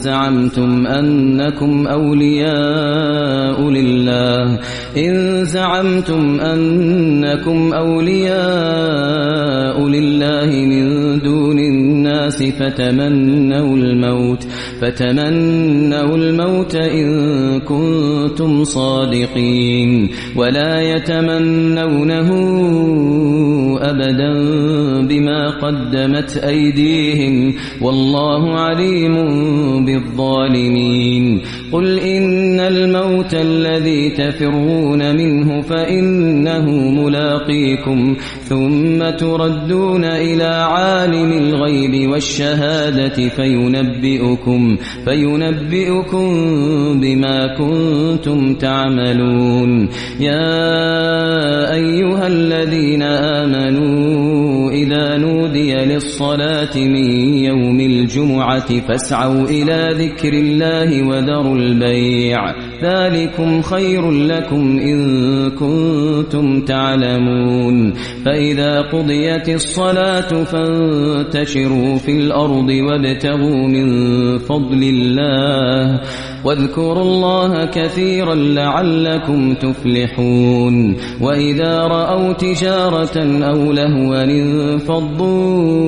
زعمتم أنكم أولياء لله. إن زعمتم أنكم أولياء لله من الناس فتمنوا الموت فتمنوا الموت إن كنتم صادقين. ولا يتمنونه أبدا بما قدمت أيديهم. والله عليم بالظالمين. قل إن الموت الذي تفرون منه فإنه ملاقيكم ثم تردون إلى عالم الغيب فينبئكم فينبئكم بما كنتم تعملون. يا أيها الذين آمنوا للصلاة من يوم الجمعة فاسعوا إلى ذكر الله وذروا البيع. ذلكم خير لكم إن كنتم تعلمون. فإذا قضيت الصلاة فانتشروا في الأرض وابتغوا من فضل الله. واذكروا الله كثيرا لعلكم تفلحون. وإذا رأوا تجارة أو لهوا انفضوا